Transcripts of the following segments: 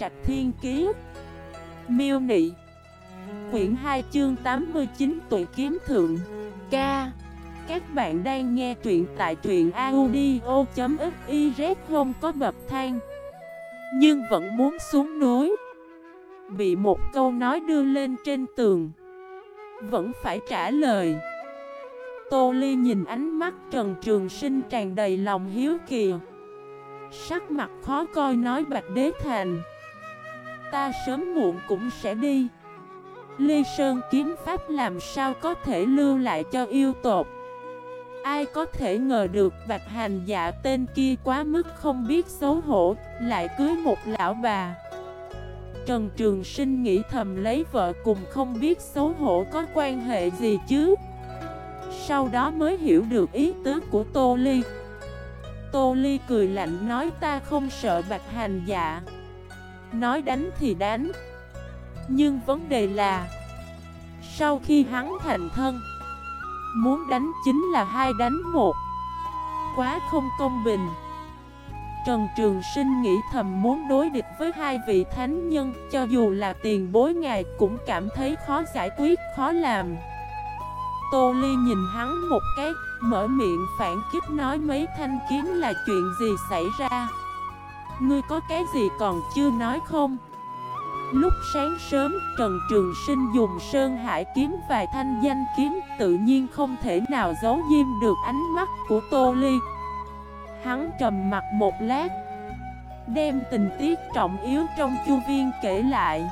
Trạch Thiên Kiế Miêu Nị. Quyển 2 chương 89 tuổi kiếm thượng. Ca. Các bạn đang nghe truyện tại truyện audio.xyz không có bập thang, Nhưng vẫn muốn xuống núi. Bị một câu nói đưa lên trên tường, Vẫn phải trả lời. Tô Ly nhìn ánh mắt Trần Trường Sinh tràn đầy lòng hiếu kỳ. Sắc mặt khó coi nói Bạch Đế Thành Ta sớm muộn cũng sẽ đi. Ly Sơn kiếm pháp làm sao có thể lưu lại cho yêu tột? Ai có thể ngờ được Bạch Hành dạ tên kia quá mức không biết xấu hổ, Lại cưới một lão bà. Trần Trường Sinh nghĩ thầm lấy vợ cùng không biết xấu hổ có quan hệ gì chứ? Sau đó mới hiểu được ý tứ của Tô Ly. Tô Ly cười lạnh nói ta không sợ Bạch Hành dạ Nói đánh thì đánh. Nhưng vấn đề là Sau khi hắn thành thân Muốn đánh chính là hai đánh một. Quá không công bình. Trần Trường Sinh nghĩ thầm muốn đối địch với hai vị thánh nhân Cho dù là tiền bối ngài cũng cảm thấy khó giải quyết, khó làm. Tô Ly nhìn hắn một cái, mở miệng phản kích nói mấy thanh kiếm là chuyện gì xảy ra. Ngươi có cái gì còn chưa nói không? Lúc sáng sớm, Trần Trường Sinh dùng Sơn Hải kiếm vài thanh danh kiếm Tự nhiên không thể nào giấu diêm được ánh mắt của Tô Ly. Hắn trầm mặt một lát Đem tình tiết trọng yếu trong chu viên kể lại.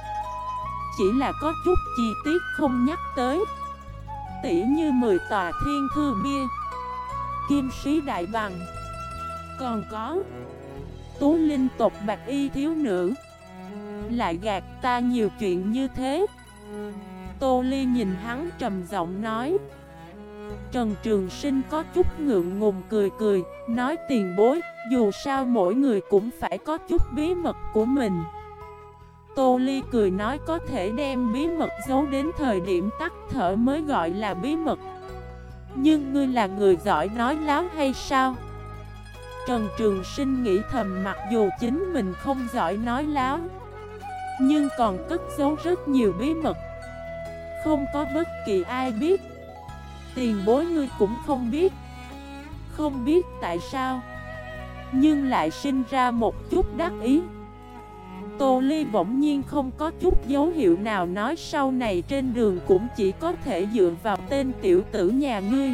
Chỉ là có chút chi tiết không nhắc tới. Tỉ như 10 tòa thiên thư bia Kim sĩ đại bằng. Còn có Tú linh tộc bạch y thiếu nữ. Lại gạt ta nhiều chuyện như thế. Tô Ly nhìn hắn trầm giọng nói. Trần Trường Sinh có chút ngượng ngùng cười cười, Nói tiền bối, Dù sao mỗi người cũng phải có chút bí mật của mình. Tô Ly cười nói có thể đem bí mật giấu đến thời điểm tắt thở mới gọi là bí mật. Nhưng ngươi là người giỏi nói láo hay sao? Trần Trường Sinh nghĩ thầm mặc dù chính mình không giỏi nói láo, Nhưng còn cất giấu rất nhiều bí mật. Không có bất kỳ ai biết. Tiền bối ngươi cũng không biết. Không biết tại sao, Nhưng lại sinh ra một chút đắc ý. Tô Ly bỗng nhiên không có chút dấu hiệu nào nói sau này trên đường cũng chỉ có thể dựa vào tên tiểu tử nhà ngươi.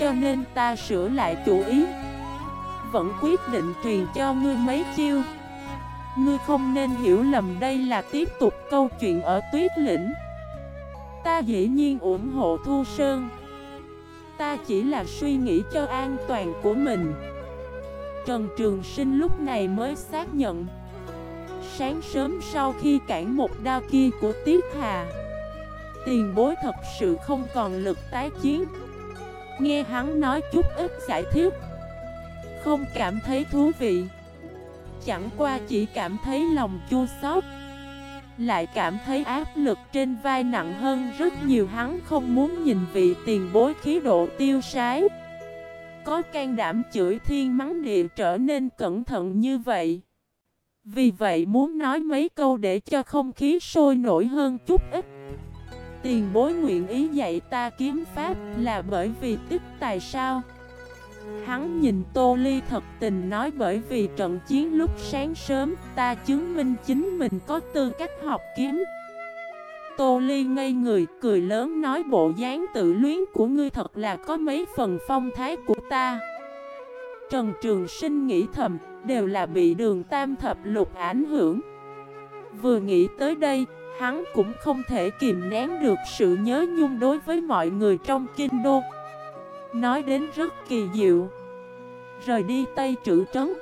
Cho nên ta sửa lại chủ ý. Vẫn quyết định truyền cho ngươi mấy chiêu. Ngươi không nên hiểu lầm đây là tiếp tục câu chuyện ở tuyết lĩnh. Ta dĩ nhiên ủng hộ Thu Sơn. Ta chỉ là suy nghĩ cho an toàn của mình. Trần Trường Sinh lúc này mới xác nhận. Sáng sớm sau khi cản một đao kia của Tiết Hà, Tiền bối thật sự không còn lực tái chiến. Nghe hắn nói chút ít giải thích không cảm thấy thú vị. Chẳng qua chỉ cảm thấy lòng chua xót. Lại cảm thấy áp lực trên vai nặng hơn rất nhiều. Hắn không muốn nhìn vị tiền bối khí độ tiêu sái. Có can đảm chửi thiên mắng địa trở nên cẩn thận như vậy. Vì vậy muốn nói mấy câu để cho không khí sôi nổi hơn chút ít. Tiền bối nguyện ý dạy ta kiếm pháp là bởi vì tích tài sao? Hắn nhìn Tô Ly thật tình nói bởi vì trận chiến lúc sáng sớm ta chứng minh chính mình có tư cách học kiếm. Tô Ly ngây người cười lớn nói bộ dáng tự luyến của ngươi thật là có mấy phần phong thái của ta. Trần Trường Sinh nghĩ thầm đều là bị đường tam thập lục ảnh hưởng. Vừa nghĩ tới đây, hắn cũng không thể kìm nén được sự nhớ nhung đối với mọi người trong kinh đô. Nói đến rất kỳ diệu. Rời đi Tây Trữ Trấn.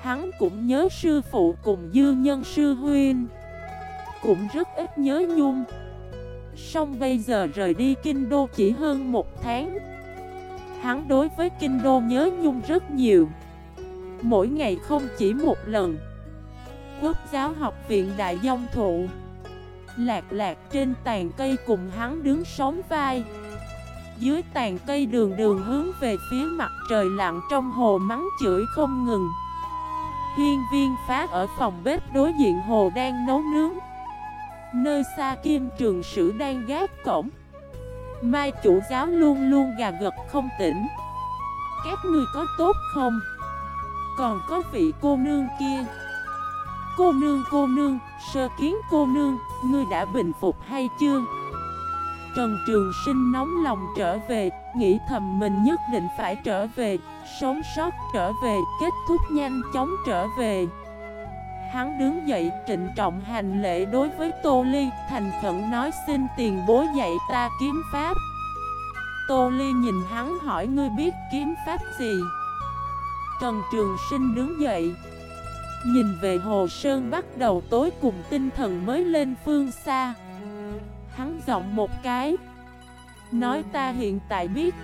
Hắn cũng nhớ sư phụ cùng dư nhân sư huyên Cũng rất ít nhớ nhung. Xong bây giờ rời đi kinh đô chỉ hơn một tháng. Hắn đối với kinh đô nhớ nhung rất nhiều. Mỗi ngày không chỉ một lần. Quốc giáo học viện đại dông thụ. Lạc lạc trên tàn cây cùng hắn đứng sóng vai. Dưới tàn cây đường đường hướng về phía mặt trời lặng trong hồ mắng chửi không ngừng. Hiên viên phá ở phòng bếp đối diện hồ đang nấu nướng. Nơi xa kim trường sử đang gác cổng. Mai chủ giáo luôn luôn gà gật không tỉnh. Các ngươi có tốt không? Còn có vị cô nương kia. Cô nương cô nương, sơ kiến cô nương, ngươi đã bình phục hay chưa? Trần Trường Sinh nóng lòng trở về, nghĩ thầm mình nhất định phải trở về, sống sót trở về, kết thúc nhanh chóng trở về. Hắn đứng dậy trịnh trọng hành lễ đối với Tô Ly, thành khẩn nói xin tiền bối dạy ta kiếm pháp. Tô Ly nhìn hắn hỏi ngươi biết kiếm pháp gì? Trần Trường Sinh đứng dậy, nhìn về Hồ Sơn bắt đầu tối cùng tinh thần mới lên phương xa. Hắn giọng một cái. Nói ta hiện tại biết.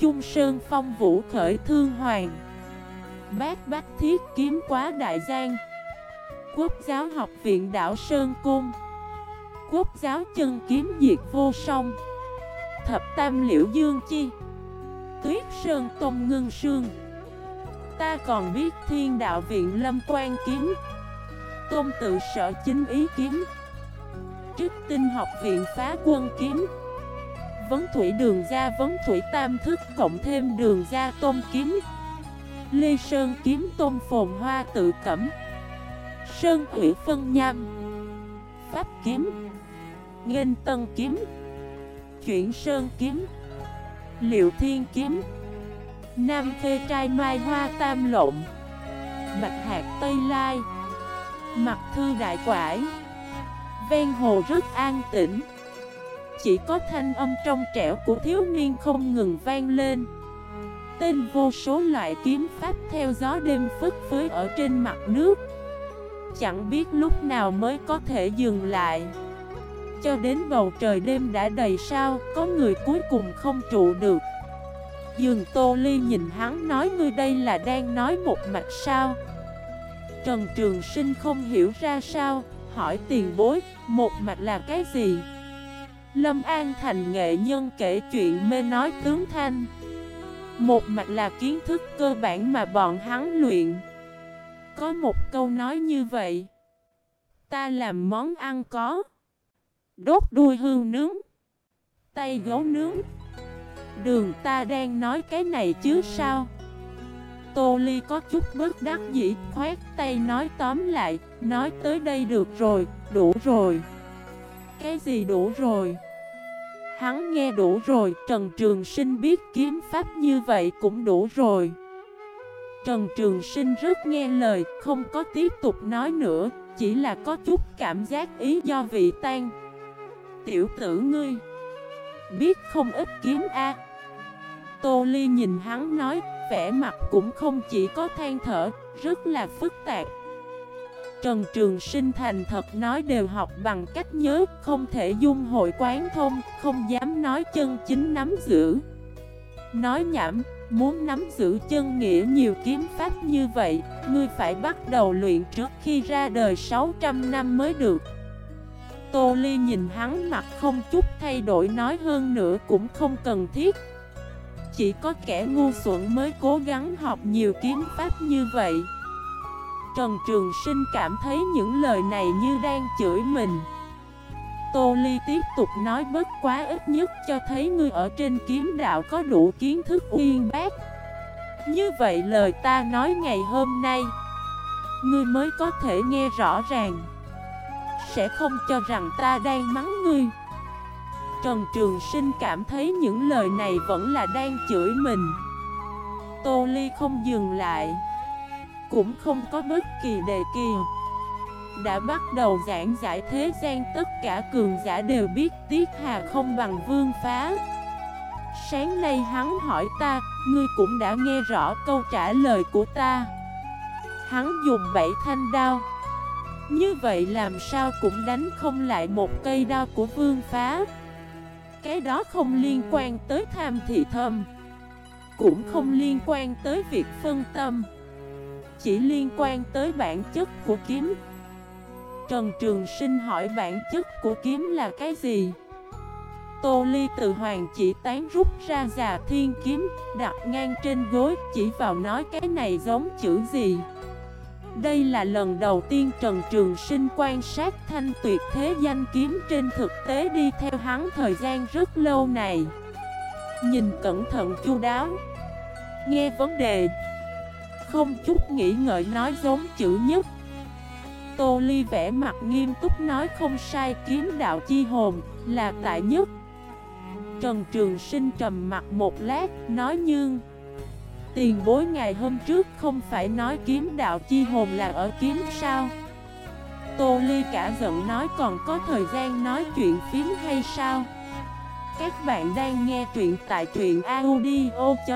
Trung Sơn phong vũ khởi thương hoàng. Bác bác thiết kiếm quá đại giang Quốc giáo học viện đảo Sơn Cung. Quốc giáo chân kiếm diệt vô song. Thập tam liễu dương chi. Tuyết Sơn Tông Ngưng Sương. Ta còn biết thiên đạo viện lâm quan kiếm. Tôn tự sở chính ý kiếm. Trích tinh học viện phá quân kiếm. Vấn thủy đường ra vấn thủy tam thức cộng thêm đường ra tôn kiếm. Lê Sơn kiếm tôn phồn hoa tự cẩm. Sơn thủy phân nham. Pháp kiếm. Nghênh tân kiếm. Chuyển sơn kiếm. Liệu thiên kiếm. Nam khê trai mai hoa tam lộn. Bạch hạt tây lai. Mặt thư đại quải. Ven hồ rất an tĩnh. Chỉ có thanh âm trong trẻo của thiếu niên không ngừng vang lên. Tên vô số loại kiếm pháp theo gió đêm phất phới ở trên mặt nước. Chẳng biết lúc nào mới có thể dừng lại. Cho đến bầu trời đêm đã đầy sao, Có người cuối cùng không trụ được. Dường Tô Ly nhìn hắn nói ngươi đây là đang nói một mạch sao? Trần Trường Sinh không hiểu ra sao hỏi tiền bối, một mạch là cái gì? Lâm An thành nghệ nhân kể chuyện mê nói tướng thanh. Một mạch là kiến thức cơ bản mà bọn hắn luyện. Có một câu nói như vậy. Ta làm món ăn có. Đốt đuôi hương nướng. Tay gấu nướng. Đường ta đang nói cái này chứ sao? Tô Ly có chút bất đắc dĩ, khoát tay nói tóm lại, nói tới đây được rồi, đủ rồi. Cái gì đủ rồi? Hắn nghe đủ rồi, Trần Trường Sinh biết kiếm pháp như vậy cũng đủ rồi. Trần Trường Sinh rất nghe lời, không có tiếp tục nói nữa, chỉ là có chút cảm giác ý do vị tan. Tiểu tử ngươi, biết không ít kiếm A. Tô Ly nhìn hắn nói, vẻ mặt cũng không chỉ có than thở, rất là phức tạp. Trần Trường Sinh thành thật nói đều học bằng cách nhớ, không thể dung hội quán thông, không dám nói chân chính nắm giữ. Nói nhảm, muốn nắm giữ chân nghĩa nhiều kiếm pháp như vậy, ngươi phải bắt đầu luyện trước khi ra đời 600 năm mới được. Tô Ly nhìn hắn mặt không chút thay đổi nói hơn nữa cũng không cần thiết. Chỉ có kẻ ngu xuẩn mới cố gắng học nhiều kiếm pháp như vậy. Trần Trường Sinh cảm thấy những lời này như đang chửi mình. Tô Ly tiếp tục nói bất quá ít nhất cho thấy ngươi ở trên kiếm đạo có đủ kiến thức uyên bác. Như vậy lời ta nói ngày hôm nay, Ngươi mới có thể nghe rõ ràng. Sẽ không cho rằng ta đang mắng ngươi. Trần Trường Sinh cảm thấy những lời này vẫn là đang chửi mình. Tô Ly không dừng lại Cũng không có bất kỳ đề kỳ. Đã bắt đầu giảng giải thế gian tất cả cường giả đều biết Tiết Hà không bằng vương phá. Sáng nay hắn hỏi ta, ngươi cũng đã nghe rõ câu trả lời của ta. Hắn dùng bảy thanh đao. Như vậy làm sao cũng đánh không lại một cây đao của vương phá cái đó không liên quan tới tham thị thâm Cũng không liên quan tới việc phân tâm, Chỉ liên quan tới bản chất của kiếm Trần Trường Sinh hỏi bản chất của kiếm là cái gì? Tô Ly từ hoàng chỉ tán rút ra già thiên kiếm, Đặt ngang trên gối, chỉ vào nói cái này giống chữ gì đây là lần đầu tiên Trần Trường Sinh quan sát thanh tuyệt thế danh kiếm trên thực tế đi theo hắn thời gian rất lâu này. Nhìn cẩn thận chu đáo. Nghe vấn đề. Không chút nghĩ ngợi nói giống chữ nhất. Tô Ly vẽ mặt nghiêm túc nói không sai kiếm đạo chi hồn là tại nhất. Trần Trường Sinh trầm mặt một lát, nói nhưng Tiền bối ngày hôm trước không phải nói kiếm đạo chi hồn là ở kiếm sao? Tô Ly cả giận nói còn có thời gian nói chuyện phím hay sao? Các bạn đang nghe truyện tại truyện audio.fif